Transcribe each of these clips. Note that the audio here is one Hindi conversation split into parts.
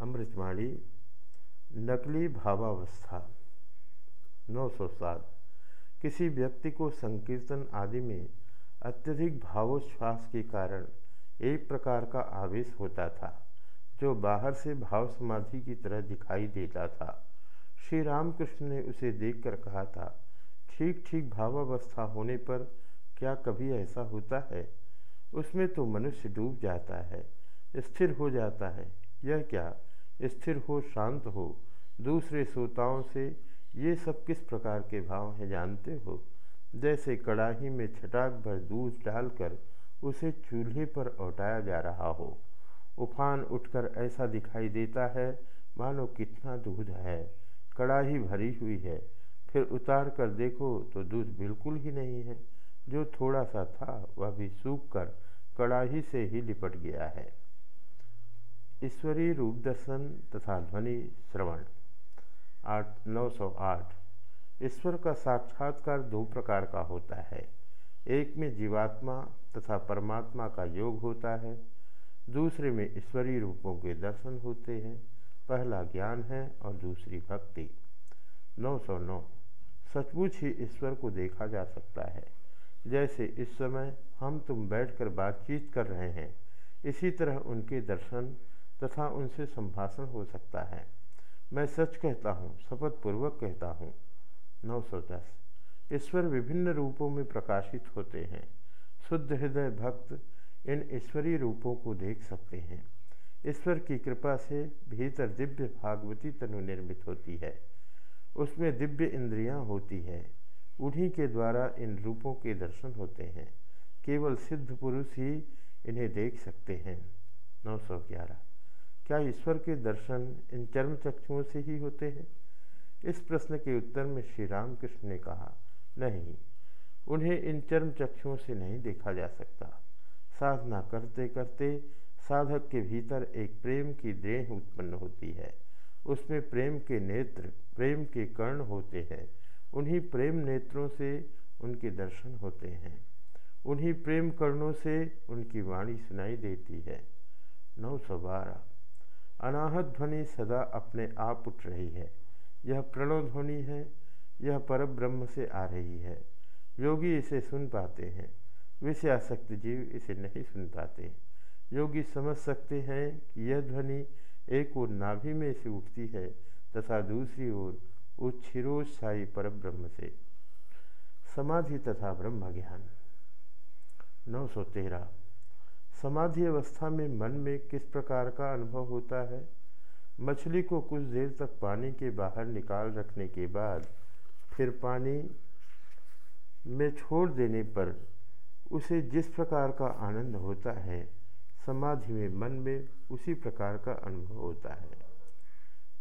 अमृतवाणी नकली भावावस्था 907 किसी व्यक्ति को संकीर्तन आदि में अत्यधिक भावोच्छ्वास के कारण एक प्रकार का आवेश होता था, जो बाहर से भाव समाधि की तरह दिखाई देता था। श्री रामकृष्ण ने उसे देखकर कहा था, ठीक ठीक भावावस्था होने पर क्या कभी ऐसा होता है? उसमें तो मनुष्य डूब जाता है, स्थिर हो जाता है, यह क्या? स्थिर हो, शांत हो। दूसरे श्रोताओं से, ये सब किस प्रकार के भाव हैं जानते हो? जैसे कड़ाही में छटाक भर दूध डालकर उसे चूल्हे पर औटाया जा रहा हो। उफान उठकर ऐसा दिखाई देता है, मानो कितना दूध है। कड़ाही भरी हुई है। फिर उतार कर देखो तो दूध बिल्कुल ही नहीं है। जो थोड़ा सा था, वह भी सूख कर कड़ाही से ही लिपट गया है। ईश्वरीय रूप दर्शन तथा ध्वनि श्रवण। आठ, नौ सौ आठ। ईश्वर का साक्षात्कार दो प्रकार का होता है। एक में जीवात्मा तथा परमात्मा का योग होता है। दूसरे में ईश्वरीय रूपों के दर्शन होते हैं। पहला ज्ञान है और दूसरी भक्ति। 909 सचमुच ही ईश्वर को देखा जा सकता है। जैसे इस समय हम तुम बैठकर बातचीत कर रहे हैं, इसी तरह उनके दर्शन तथा उनसे संभाषण हो सकता है। मैं सच कहता हूँ शपथ पूर्वक कहता हूँ। नौ सौ दस ईश्वर विभिन्न रूपों में प्रकाशित होते हैं। शुद्ध हृदय भक्त इन ईश्वरीय रूपों को देख सकते हैं। ईश्वर की कृपा से भीतर दिव्य भागवती तनु निर्मित होती है। उसमें दिव्य इंद्रियाँ होती है। उन्हीं के द्वारा इन रूपों के दर्शन होते हैं। केवल सिद्ध पुरुष ही इन्हें देख सकते हैं। 911 क्या ईश्वर के दर्शन इन चर्म चक्षुओं से ही होते हैं? इस प्रश्न के उत्तर में श्री रामकृष्ण ने कहा, नहीं, उन्हें इन चर्म चक्षुओं से नहीं देखा जा सकता। साधना करते करते साधक के भीतर एक प्रेम की देह उत्पन्न होती है। उसमें प्रेम के नेत्र, प्रेम के कर्ण होते हैं। उन्हीं प्रेम नेत्रों से उनके दर्शन होते हैं। उन्हीं प्रेम कर्णों से उनकी वाणी सुनाई देती है। नौ सौ बारह। अनाहत ध्वनि सदा अपने आप उठ रही है। यह प्रणव ध्वनि है, यह पर ब्रह्म से आ रही है। योगी इसे सुन पाते हैं, विषयासक्त जीव इसे नहीं सुन पाते। योगी समझ सकते हैं कि यह ध्वनि एक और नाभि में से उठती है तथा दूसरी ओर उस पर ब्रह्म से। समाधि तथा ब्रह्म ज्ञान नौ सौ तेरह। समाधि अवस्था में मन में किस प्रकार का अनुभव होता है? मछली को कुछ देर तक पानी के बाहर निकाल रखने के बाद फिर पानी में छोड़ देने पर उसे जिस प्रकार का आनंद होता है, समाधि में मन में उसी प्रकार का अनुभव होता है।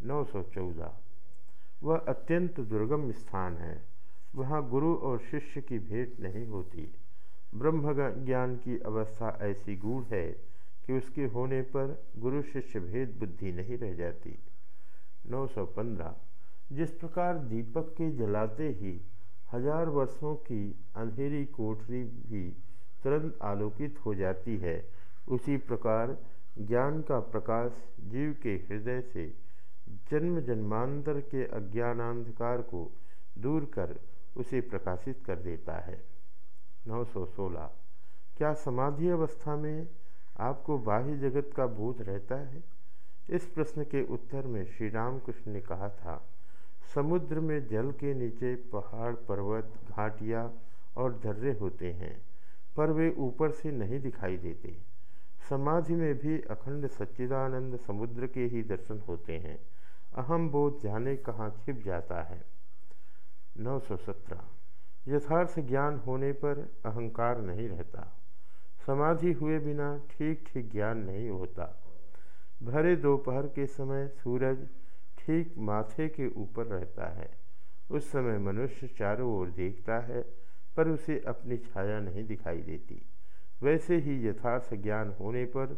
नौ सौ चौदह। वह अत्यंत दुर्गम स्थान है। वहाँ गुरु और शिष्य की भेंट नहीं होती। ब्रह्म ज्ञान की अवस्था ऐसी गूढ़ है कि उसके होने पर गुरु शिष्य भेद बुद्धि नहीं रह जाती। 915 जिस प्रकार दीपक के जलाते ही हज़ार वर्षों की अंधेरी कोठरी भी तुरंत आलोकित हो जाती है, उसी प्रकार ज्ञान का प्रकाश जीव के हृदय से जन्म जन्मांतर के अज्ञानांधकार को दूर कर उसे प्रकाशित कर देता है। 916 क्या समाधि अवस्था में आपको बाह्य जगत का बोध रहता है? इस प्रश्न के उत्तर में श्री रामकृष्ण ने कहा था, समुद्र में जल के नीचे पहाड़, पर्वत, घाटियाँ और दर्रे होते हैं, पर वे ऊपर से नहीं दिखाई देते। समाधि में भी अखंड सच्चिदानंद समुद्र के ही दर्शन होते हैं। अहम बोध जाने कहाँ छिप जाता है? 917 यथार्थ ज्ञान होने पर अहंकार नहीं रहता। समाधि हुए बिना ठीक ठीक ज्ञान नहीं होता। भरे दोपहर के समय सूरज ठीक माथे के ऊपर रहता है। उस समय मनुष्य चारों ओर देखता है, पर उसे अपनी छाया नहीं दिखाई देती। वैसे ही यथार्थ ज्ञान होने पर,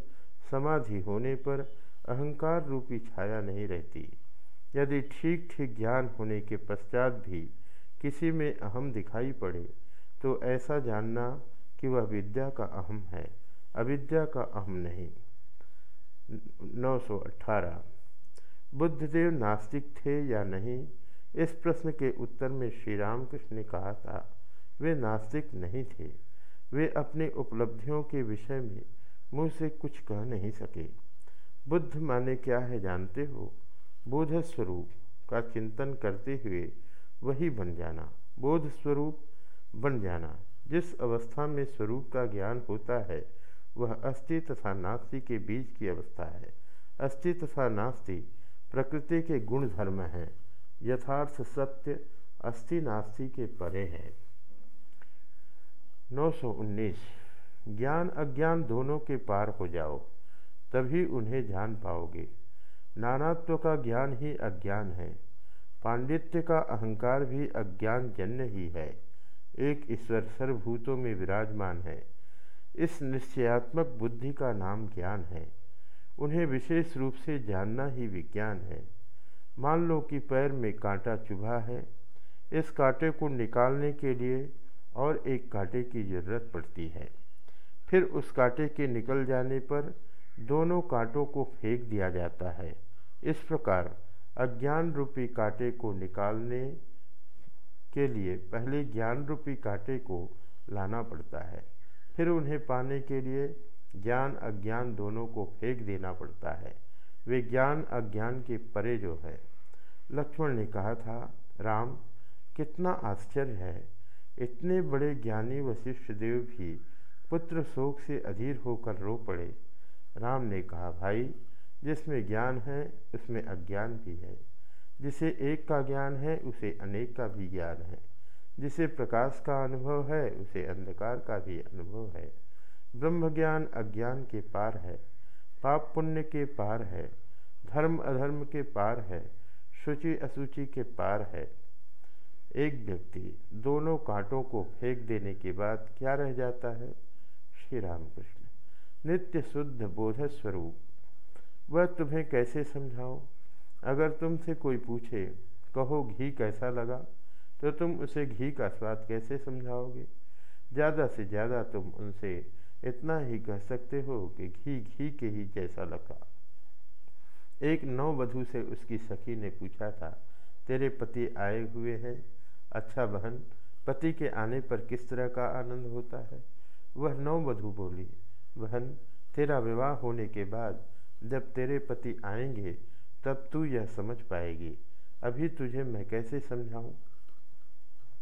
समाधि होने पर अहंकार रूपी छाया नहीं रहती। यदि ठीक ठीक ज्ञान होने के पश्चात भी किसी में अहम दिखाई पड़े तो ऐसा जानना कि वह विद्या का अहम है, अविद्या का अहम नहीं। 918 बुद्धदेव नास्तिक थे या नहीं? इस प्रश्न के उत्तर में श्री रामकृष्ण ने कहा था, वे नास्तिक नहीं थे। वे अपनी उपलब्धियों के विषय में मुँह से कुछ कह नहीं सके। बुद्ध माने क्या है जानते हो? बोध स्वरूप का चिंतन करते हुए वही बन जाना, बोध स्वरूप बन जाना। जिस अवस्था में स्वरूप का ज्ञान होता है, वह अस्थि तथा नास्ति के बीच की अवस्था है। अस्थि तथा नास्ति प्रकृति के गुण धर्म हैं। यथार्थ सत्य अस्थि नास्ति के परे है। 919 ज्ञान अज्ञान दोनों के पार हो जाओ, तभी उन्हें जान पाओगे। नानात्व का ज्ञान ही अज्ञान है। पांडित्य का अहंकार भी अज्ञान जन्य ही है। एक ईश्वर सर्वभूतों में विराजमान है। इस निश्चयात्मक बुद्धि का नाम ज्ञान है। उन्हें विशेष रूप से जानना ही विज्ञान है। मान लो कि पैर में कांटा चुभा है। इस कांटे को निकालने के लिए और एक कांटे की ज़रूरत पड़ती है। फिर उस कांटे के निकल जाने पर दोनों कांटों को फेंक दिया जाता है। इस प्रकार अज्ञान रूपी कांटे को निकालने के लिए पहले ज्ञान रूपी कांटे को लाना पड़ता है, फिर उन्हें पाने के लिए ज्ञान अज्ञान दोनों को फेंक देना पड़ता है। वे ज्ञान अज्ञान के परे जो है। लक्ष्मण ने कहा था, राम, कितना आश्चर्य है, इतने बड़े ज्ञानी वशिष्ठ देव भी पुत्र शोक से अधीर होकर रो पड़े। राम ने कहा, भाई जिसमें ज्ञान है, उसमें अज्ञान भी है। जिसे एक का ज्ञान है, उसे अनेक का भी ज्ञान है। जिसे प्रकाश का अनुभव है, उसे अंधकार का भी अनुभव है। ब्रह्म ज्ञान अज्ञान के पार है, पाप पुण्य के पार है, धर्म अधर्म के पार है, शुचि असुचि के पार है। एक व्यक्ति दोनों कांटों को फेंक देने के बाद क्या रह जाता है? श्री रामकृष्ण। नित्य शुद्ध बोध स्वरूप वह तुम्हें कैसे समझाओ अगर तुमसे कोई पूछे, कहो, घी कैसा लगा? तो तुम उसे घी का स्वाद कैसे समझाओगे? ज़्यादा से ज़्यादा तुम उनसे इतना ही कह सकते हो कि घी घी के ही जैसा लगा। एक नववधु से उसकी सखी ने पूछा था, तेरे पति आए हुए हैं? अच्छा बहन, पति के आने पर किस तरह का आनंद होता है? वह नववधु बोली, बहन, तेरा विवाह होने के बाद जब तेरे पति आएँगे तब तू यह समझ पाएगी। अभी तुझे मैं कैसे समझाऊं?